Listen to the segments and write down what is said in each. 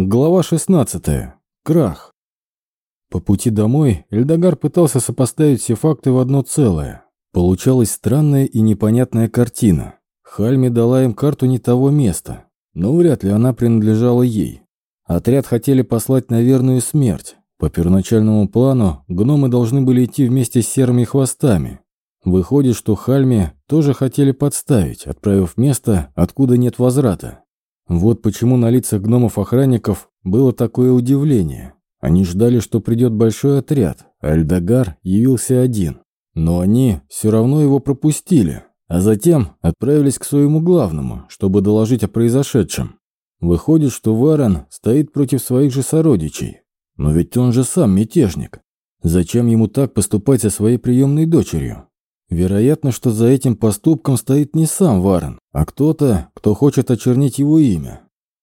Глава 16. Крах. По пути домой Эльдогар пытался сопоставить все факты в одно целое. Получалась странная и непонятная картина. Хальми дала им карту не того места, но вряд ли она принадлежала ей. Отряд хотели послать на верную смерть. По первоначальному плану гномы должны были идти вместе с серыми хвостами. Выходит, что Хальми тоже хотели подставить, отправив место, откуда нет возврата. Вот почему на лицах гномов-охранников было такое удивление. Они ждали, что придет большой отряд, а Эльдогар явился один. Но они все равно его пропустили, а затем отправились к своему главному, чтобы доложить о произошедшем. Выходит, что Варен стоит против своих же сородичей. Но ведь он же сам мятежник. Зачем ему так поступать со своей приемной дочерью? Вероятно, что за этим поступком стоит не сам Варен, а кто-то, кто хочет очернить его имя.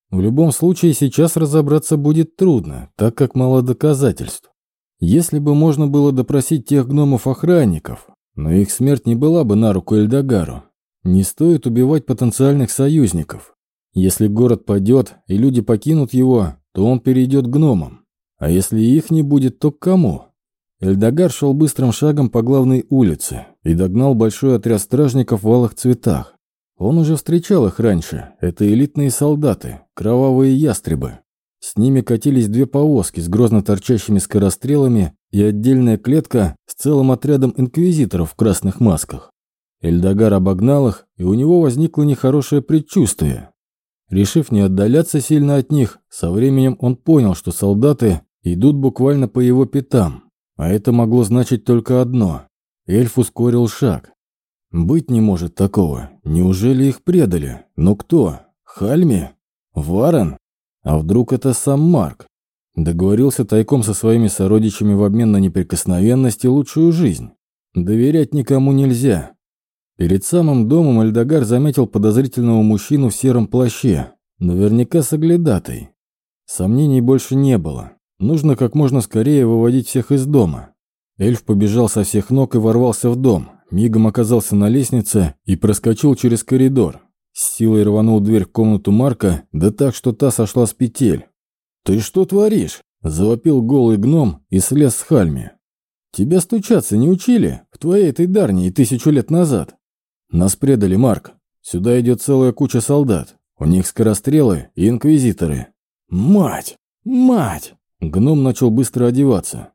В любом случае, сейчас разобраться будет трудно, так как мало доказательств. Если бы можно было допросить тех гномов-охранников, но их смерть не была бы на руку Эльдагару. Не стоит убивать потенциальных союзников. Если город падет и люди покинут его, то он перейдет к гномам. А если их не будет, то к кому? Эльдогар шел быстрым шагом по главной улице и догнал большой отряд стражников в алых цветах. Он уже встречал их раньше. Это элитные солдаты, кровавые ястребы. С ними катились две повозки с грозно торчащими скорострелами и отдельная клетка с целым отрядом инквизиторов в красных масках. Эльдогар обогнал их, и у него возникло нехорошее предчувствие. Решив не отдаляться сильно от них, со временем он понял, что солдаты идут буквально по его пятам. А это могло значить только одно. Эльф ускорил шаг. Быть не может такого. Неужели их предали? Но кто? Хальми? Варен? А вдруг это сам Марк? Договорился тайком со своими сородичами в обмен на неприкосновенность и лучшую жизнь. Доверять никому нельзя. Перед самым домом Эльдогар заметил подозрительного мужчину в сером плаще. Наверняка соглядатый. Сомнений больше не было. Нужно как можно скорее выводить всех из дома. Эльф побежал со всех ног и ворвался в дом. Мигом оказался на лестнице и проскочил через коридор. С силой рванул дверь в комнату Марка, да так, что та сошла с петель. «Ты что творишь?» – завопил голый гном и слез с хальми. «Тебя стучаться не учили? В твоей этой Дарнии тысячу лет назад?» «Нас предали, Марк. Сюда идет целая куча солдат. У них скорострелы и инквизиторы». «Мать! Мать!» Гном начал быстро одеваться.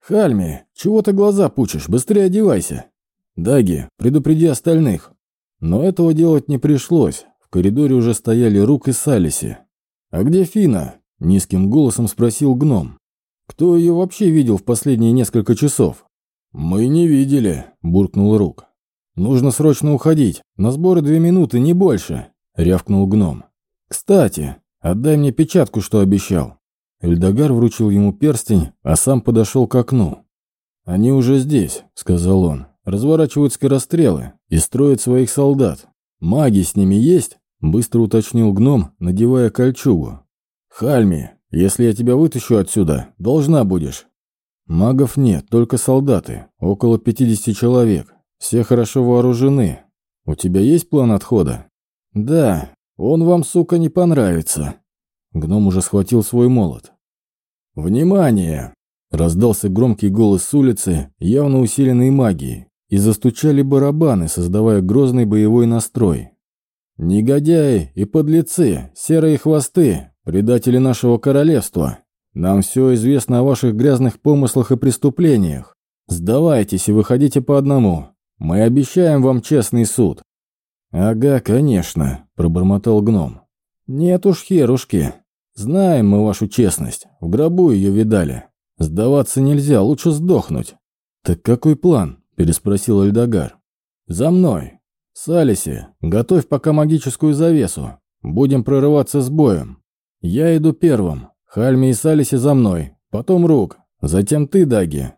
«Хальми, чего ты глаза пучишь? Быстрее одевайся!» «Даги, предупреди остальных!» Но этого делать не пришлось. В коридоре уже стояли Рук и Салиси. «А где Фина?» – низким голосом спросил гном. «Кто ее вообще видел в последние несколько часов?» «Мы не видели», – буркнул Рук. «Нужно срочно уходить. На сборы две минуты, не больше», – рявкнул гном. «Кстати, отдай мне печатку, что обещал». Эльдогар вручил ему перстень, а сам подошел к окну. «Они уже здесь», — сказал он. «Разворачивают скорострелы и строят своих солдат. Маги с ними есть?» — быстро уточнил гном, надевая кольчугу. «Хальми, если я тебя вытащу отсюда, должна будешь». «Магов нет, только солдаты. Около 50 человек. Все хорошо вооружены. У тебя есть план отхода?» «Да, он вам, сука, не понравится». Гном уже схватил свой молот. «Внимание!» Раздался громкий голос с улицы, явно усиленный магией, и застучали барабаны, создавая грозный боевой настрой. «Негодяи и подлецы, серые хвосты, предатели нашего королевства! Нам все известно о ваших грязных помыслах и преступлениях. Сдавайтесь и выходите по одному. Мы обещаем вам честный суд». «Ага, конечно», – пробормотал гном. «Нет уж, херушки, знаем мы вашу честность, в гробу ее видали. Сдаваться нельзя, лучше сдохнуть. Так какой план? Переспросил Эльдогар. За мной. Салиси, готовь пока магическую завесу. Будем прорываться с боем. Я иду первым. Хальми и Салиси за мной. Потом Рук. Затем ты, Даги.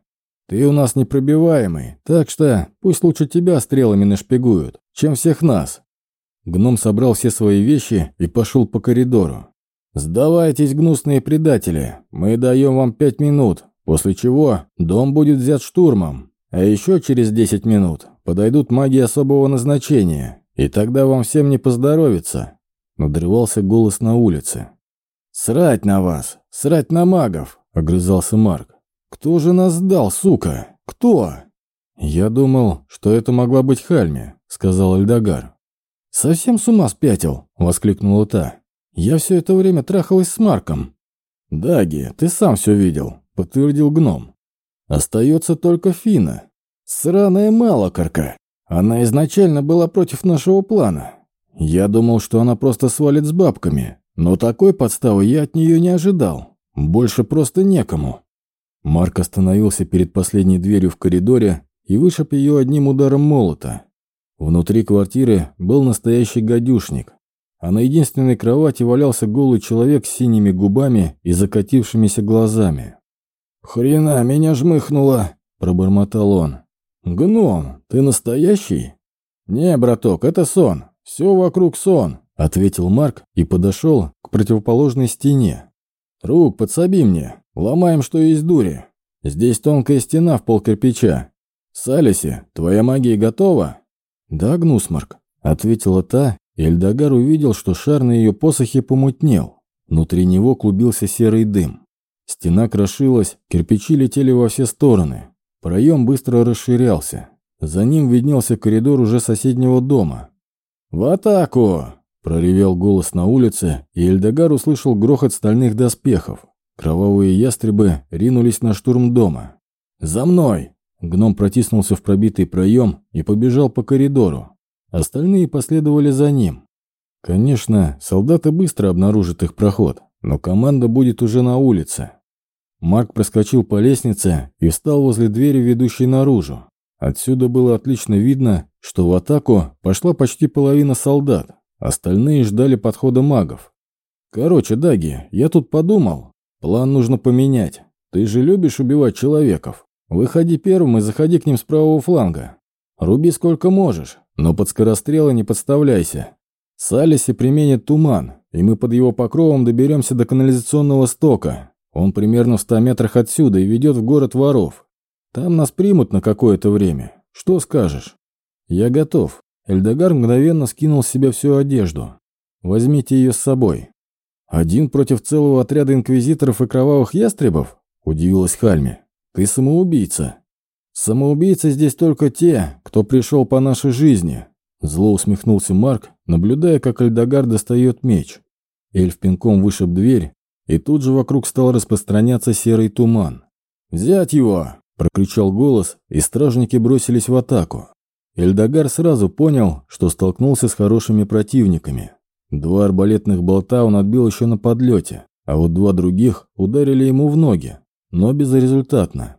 Ты у нас непробиваемый, так что пусть лучше тебя стрелами нашпигуют, чем всех нас. Гном собрал все свои вещи и пошел по коридору. «Сдавайтесь, гнусные предатели, мы даем вам пять минут, после чего дом будет взят штурмом. А еще через десять минут подойдут маги особого назначения, и тогда вам всем не поздоровится», — надрывался голос на улице. «Срать на вас! Срать на магов!» — огрызался Марк. «Кто же нас сдал, сука? Кто?» «Я думал, что это могла быть Хальми», — сказал Эльдогар. «Совсем с ума спятил!» — воскликнула та. «Я все это время трахалась с Марком». «Даги, ты сам все видел», — подтвердил гном. «Остается только Фина. Сраная малокорка. Она изначально была против нашего плана. Я думал, что она просто свалит с бабками, но такой подставы я от нее не ожидал. Больше просто некому». Марк остановился перед последней дверью в коридоре и вышиб ее одним ударом молота. Внутри квартиры был настоящий гадюшник, а на единственной кровати валялся голый человек с синими губами и закатившимися глазами. «Хрена, меня жмыхнуло!» – пробормотал он. «Гном, ты настоящий?» «Не, браток, это сон. Все вокруг сон», – ответил Марк и подошел к противоположной стене. «Рук, подсоби мне. Ломаем, что есть дури. Здесь тонкая стена в пол кирпича. «Салиси, твоя магия готова?» «Да, Гнусмарк», — ответила та, Эльдогар увидел, что шар на ее посохе помутнел. Внутри него клубился серый дым. Стена крошилась, кирпичи летели во все стороны. Проем быстро расширялся. За ним виднелся коридор уже соседнего дома. «В атаку!» – проревел голос на улице, и Эльдогар услышал грохот стальных доспехов. Кровавые ястребы ринулись на штурм дома. «За мной!» Гном протиснулся в пробитый проем и побежал по коридору. Остальные последовали за ним. Конечно, солдаты быстро обнаружат их проход, но команда будет уже на улице. Марк проскочил по лестнице и встал возле двери, ведущей наружу. Отсюда было отлично видно, что в атаку пошла почти половина солдат, остальные ждали подхода магов. «Короче, Даги, я тут подумал. План нужно поменять. Ты же любишь убивать человеков?» Выходи первым и заходи к ним с правого фланга. Руби сколько можешь, но под скорострелы не подставляйся. Салиси применит туман, и мы под его покровом доберемся до канализационного стока. Он примерно в ста метрах отсюда и ведет в город воров. Там нас примут на какое-то время. Что скажешь? Я готов. Эльдогар мгновенно скинул с себя всю одежду. Возьмите ее с собой. Один против целого отряда инквизиторов и кровавых ястребов? Удивилась Хальми. Ты самоубийца. Самоубийцы здесь только те, кто пришел по нашей жизни. Зло усмехнулся Марк, наблюдая, как Альдагар достает меч. Эльф пинком вышиб дверь, и тут же вокруг стал распространяться серый туман. «Взять его!» – прокричал голос, и стражники бросились в атаку. Эльдагар сразу понял, что столкнулся с хорошими противниками. Два арбалетных болта он отбил еще на подлете, а вот два других ударили ему в ноги но безрезультатно.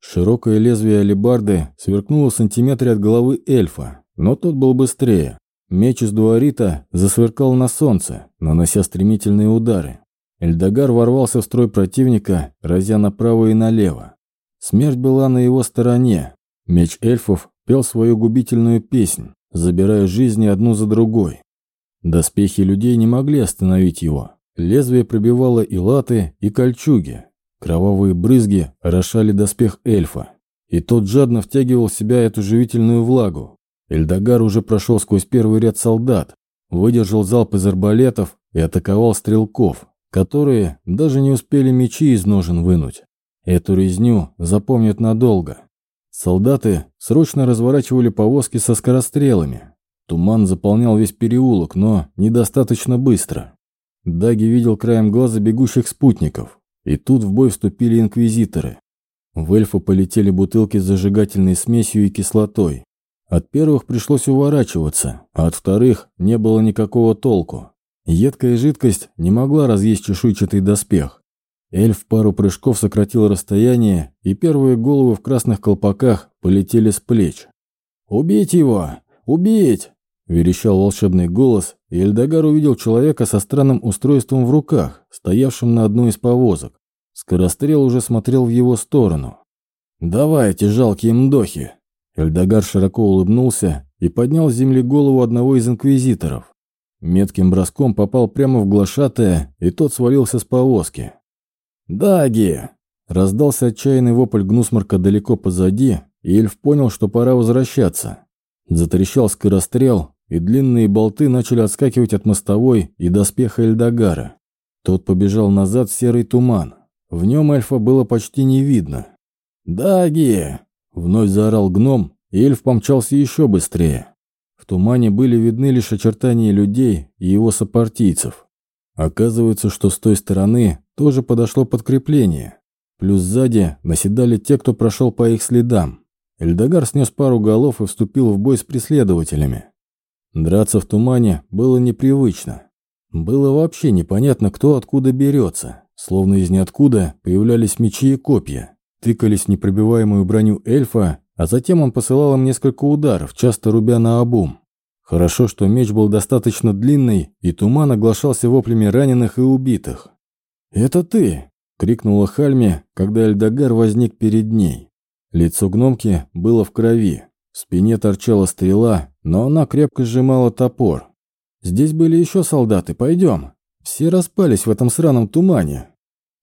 Широкое лезвие алебарды сверкнуло в сантиметре от головы эльфа, но тот был быстрее. Меч из дуарита засверкал на солнце, нанося стремительные удары. Эльдогар ворвался в строй противника, разя направо и налево. Смерть была на его стороне. Меч эльфов пел свою губительную песнь, забирая жизни одну за другой. Доспехи людей не могли остановить его. Лезвие пробивало и латы, и кольчуги, Кровавые брызги орошали доспех эльфа, и тот жадно втягивал в себя эту живительную влагу. Эльдогар уже прошел сквозь первый ряд солдат, выдержал залп из арбалетов и атаковал стрелков, которые даже не успели мечи из ножен вынуть. Эту резню запомнят надолго. Солдаты срочно разворачивали повозки со скорострелами. Туман заполнял весь переулок, но недостаточно быстро. Даги видел краем глаза бегущих спутников. И тут в бой вступили инквизиторы. В эльфа полетели бутылки с зажигательной смесью и кислотой. От первых пришлось уворачиваться, а от вторых не было никакого толку. Едкая жидкость не могла разъесть чешуйчатый доспех. Эльф пару прыжков сократил расстояние, и первые головы в красных колпаках полетели с плеч. «Убить его! Убить!» – верещал волшебный голос, и Эльдогар увидел человека со странным устройством в руках, стоявшим на одной из повозок. Скорострел уже смотрел в его сторону. «Давайте, жалкие мдохи!» Эльдогар широко улыбнулся и поднял с земли голову одного из инквизиторов. Метким броском попал прямо в глашатая, и тот свалился с повозки. «Даги!» Раздался отчаянный вопль Гнусмарка далеко позади, и эльф понял, что пора возвращаться. Затрещал скорострел, и длинные болты начали отскакивать от мостовой и доспеха Эльдогара. Тот побежал назад в серый туман. В нем эльфа было почти не видно. «Даги!» — вновь заорал гном, и эльф помчался еще быстрее. В тумане были видны лишь очертания людей и его сопартийцев. Оказывается, что с той стороны тоже подошло подкрепление. Плюс сзади наседали те, кто прошел по их следам. Эльдогар снес пару голов и вступил в бой с преследователями. Драться в тумане было непривычно. Было вообще непонятно, кто откуда берется. Словно из ниоткуда появлялись мечи и копья, тыкались в непробиваемую броню эльфа, а затем он посылал им несколько ударов, часто рубя на обум. Хорошо, что меч был достаточно длинный, и туман оглашался воплями раненых и убитых. «Это ты!» — крикнула Хальме, когда Эльдогар возник перед ней. Лицо гномки было в крови, в спине торчала стрела, но она крепко сжимала топор. «Здесь были еще солдаты, пойдем!» Все распались в этом сраном тумане.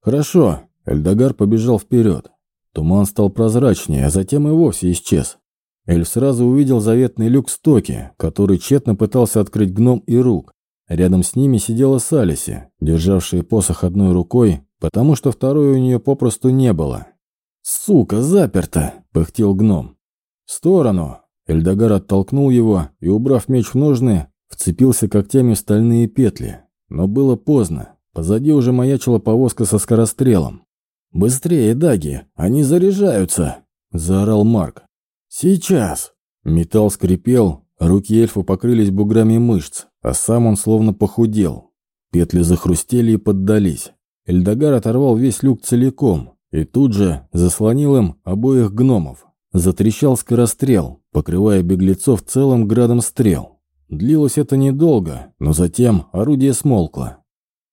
Хорошо, Эльдогар побежал вперед. Туман стал прозрачнее, а затем и вовсе исчез. Эльф сразу увидел заветный люк стоки, который тщетно пытался открыть гном и рук. Рядом с ними сидела Салиси, державшая посох одной рукой, потому что второй у нее попросту не было. «Сука, заперто!» – пыхтел гном. «В сторону!» Эльдогар оттолкнул его и, убрав меч в ножны, вцепился когтями в стальные петли. Но было поздно. Позади уже маячила повозка со скорострелом. «Быстрее, Даги! Они заряжаются!» – заорал Марк. «Сейчас!» Металл скрипел, руки эльфа покрылись буграми мышц, а сам он словно похудел. Петли захрустели и поддались. Эльдогар оторвал весь люк целиком и тут же заслонил им обоих гномов. Затрещал скорострел, покрывая беглецов целым градом стрел. Длилось это недолго, но затем орудие смолкло.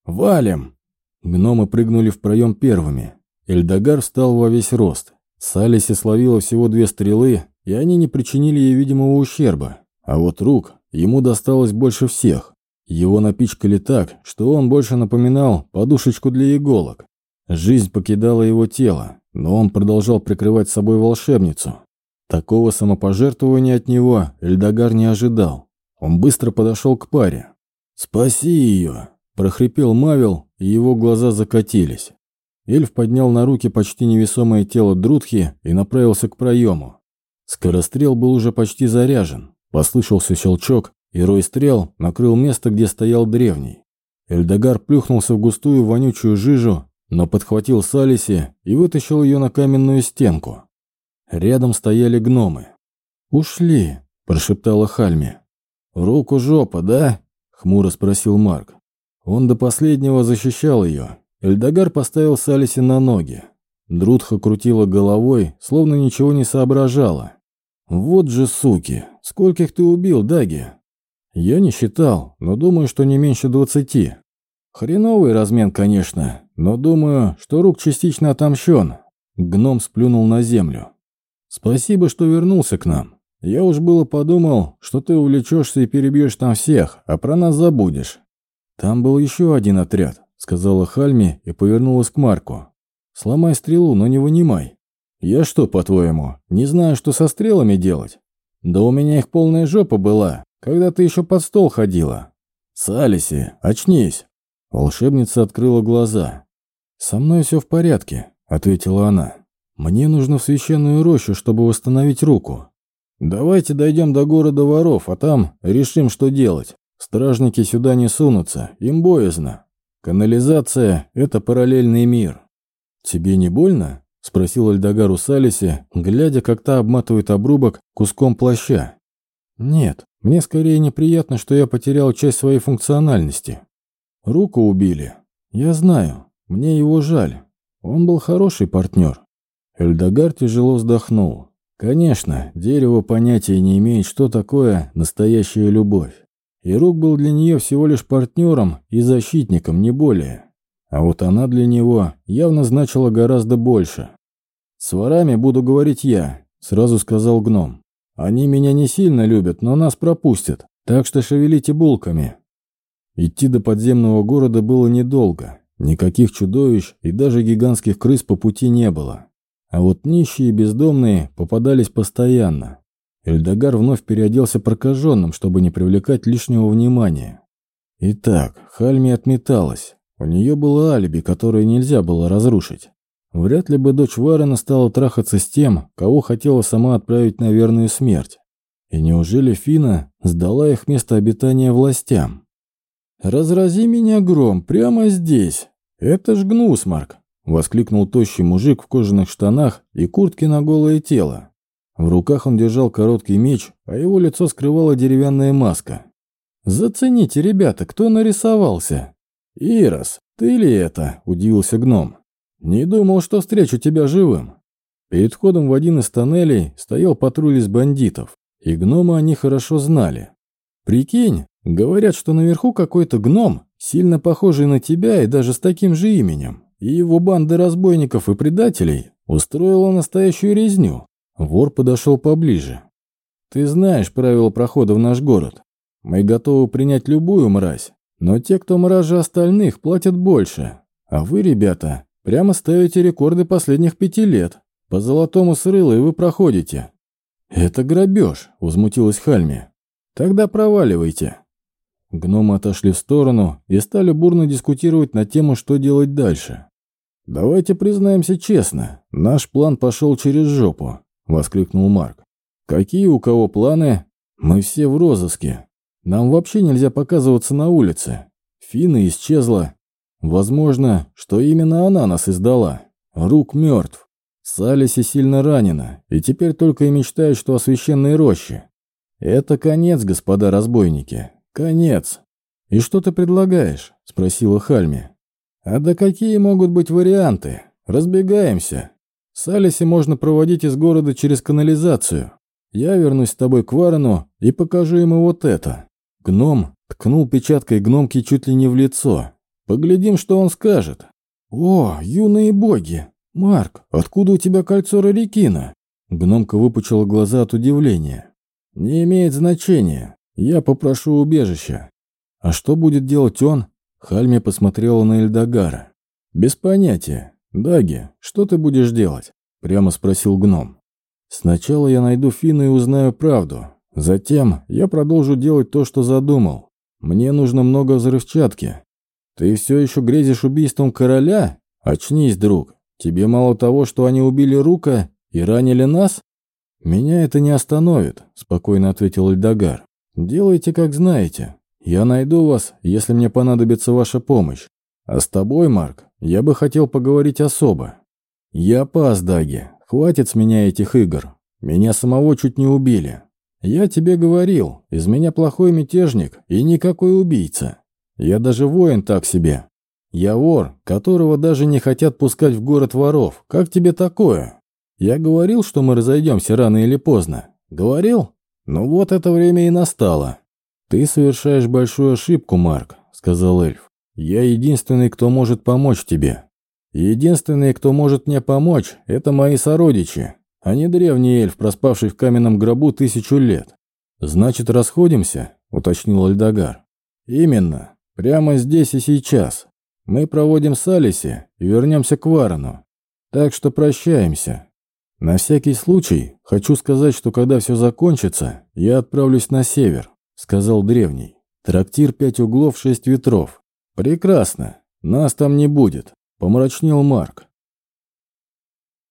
«Валим!» Гномы прыгнули в проем первыми. Эльдогар встал во весь рост. Салиси словила всего две стрелы, и они не причинили ей видимого ущерба. А вот рук ему досталось больше всех. Его напичкали так, что он больше напоминал подушечку для иголок. Жизнь покидала его тело, но он продолжал прикрывать собой волшебницу. Такого самопожертвования от него Эльдогар не ожидал. Он быстро подошел к паре. «Спаси ее!» – прохрипел Мавил, и его глаза закатились. Эльф поднял на руки почти невесомое тело Друдхи и направился к проему. Скорострел был уже почти заряжен. Послышался щелчок, и рой стрел накрыл место, где стоял древний. Эльдогар плюхнулся в густую вонючую жижу, но подхватил Салиси и вытащил ее на каменную стенку. Рядом стояли гномы. «Ушли», – прошептала Хальми. «Руку жопа, да?» — хмуро спросил Марк. Он до последнего защищал ее. Эльдогар поставил Салиси на ноги. Друдха крутила головой, словно ничего не соображала. «Вот же суки! Скольких ты убил, Даги?» «Я не считал, но думаю, что не меньше двадцати. Хреновый размен, конечно, но думаю, что рук частично отомщен». Гном сплюнул на землю. «Спасибо, что вернулся к нам. Я уж было подумал, что ты увлечешься и перебьешь там всех, а про нас забудешь. Там был еще один отряд, сказала Хальми и повернулась к Марку. Сломай стрелу, но не вынимай. Я что, по-твоему, не знаю, что со стрелами делать? Да у меня их полная жопа была, когда ты еще под стол ходила. Салиси, очнись. Волшебница открыла глаза. «Со мной все в порядке», — ответила она. «Мне нужно в священную рощу, чтобы восстановить руку. «Давайте дойдем до города воров, а там решим, что делать. Стражники сюда не сунутся, им боязно. Канализация — это параллельный мир». «Тебе не больно?» — спросил Альдагар у Салиси, глядя, как та обматывает обрубок куском плаща. «Нет, мне скорее неприятно, что я потерял часть своей функциональности. Руку убили. Я знаю, мне его жаль. Он был хороший партнер». Эльдогар тяжело вздохнул. Конечно, дерево понятия не имеет, что такое настоящая любовь. И Рук был для нее всего лишь партнером и защитником, не более. А вот она для него явно значила гораздо больше. «С ворами буду говорить я», — сразу сказал гном. «Они меня не сильно любят, но нас пропустят, так что шевелите булками». Идти до подземного города было недолго. Никаких чудовищ и даже гигантских крыс по пути не было. А вот нищие и бездомные попадались постоянно. Эльдогар вновь переоделся прокаженным, чтобы не привлекать лишнего внимания. Итак, Хальми отметалась. У нее было алиби, которое нельзя было разрушить. Вряд ли бы дочь Варена стала трахаться с тем, кого хотела сама отправить на верную смерть. И неужели Фина сдала их место обитания властям? «Разрази меня гром прямо здесь! Это ж гнусмарк!» — воскликнул тощий мужик в кожаных штанах и куртке на голое тело. В руках он держал короткий меч, а его лицо скрывала деревянная маска. «Зацените, ребята, кто нарисовался?» «Ирос, ты ли это?» – удивился гном. «Не думал, что встречу тебя живым». Перед входом в один из тоннелей стоял патруль из бандитов, и гнома они хорошо знали. «Прикинь, говорят, что наверху какой-то гном, сильно похожий на тебя и даже с таким же именем, и его банда разбойников и предателей устроила настоящую резню». Вор подошел поближе. «Ты знаешь правила прохода в наш город. Мы готовы принять любую мразь, но те, кто мраже остальных, платят больше. А вы, ребята, прямо ставите рекорды последних пяти лет. По золотому срылу и вы проходите. Это грабеж, возмутилась Хальми. Тогда проваливайте. Гномы отошли в сторону и стали бурно дискутировать на тему, что делать дальше. «Давайте признаемся честно, наш план пошел через жопу», — воскликнул Марк. «Какие у кого планы? Мы все в розыске. Нам вообще нельзя показываться на улице. Фина исчезла. Возможно, что именно она нас издала. Рук мертв. Салиси сильно ранена, и теперь только и мечтает, что о священной роще. Это конец, господа разбойники. Конец. И что ты предлагаешь? Спросила Хальми. А да какие могут быть варианты? Разбегаемся. Салиси можно проводить из города через канализацию. Я вернусь с тобой к Варену и покажу ему вот это. Гном ткнул печаткой гномки чуть ли не в лицо. «Поглядим, что он скажет». «О, юные боги! Марк, откуда у тебя кольцо Рарикина?» Гномка выпучила глаза от удивления. «Не имеет значения. Я попрошу убежища». «А что будет делать он?» Хальме посмотрела на Эльдогара. «Без понятия. Даги, что ты будешь делать?» Прямо спросил гном. «Сначала я найду Фину и узнаю правду. Затем я продолжу делать то, что задумал. Мне нужно много взрывчатки. Ты все еще грезишь убийством короля? Очнись, друг. Тебе мало того, что они убили Рука и ранили нас? Меня это не остановит, спокойно ответил Эльдогар. Делайте, как знаете. Я найду вас, если мне понадобится ваша помощь. А с тобой, Марк, я бы хотел поговорить особо. Я пас, Даги. Хватит с меня этих игр. Меня самого чуть не убили. «Я тебе говорил, из меня плохой мятежник и никакой убийца. Я даже воин так себе. Я вор, которого даже не хотят пускать в город воров. Как тебе такое? Я говорил, что мы разойдемся рано или поздно. Говорил? Ну вот это время и настало». «Ты совершаешь большую ошибку, Марк», — сказал эльф. «Я единственный, кто может помочь тебе. Единственный, кто может мне помочь, это мои сородичи а не древний эльф, проспавший в каменном гробу тысячу лет. «Значит, расходимся?» – уточнил Альдагар. «Именно. Прямо здесь и сейчас. Мы проводим Салиси и вернемся к Варану. Так что прощаемся. На всякий случай хочу сказать, что когда все закончится, я отправлюсь на север», – сказал древний. «Трактир пять углов, шесть ветров. Прекрасно. Нас там не будет», – помрачнел Марк.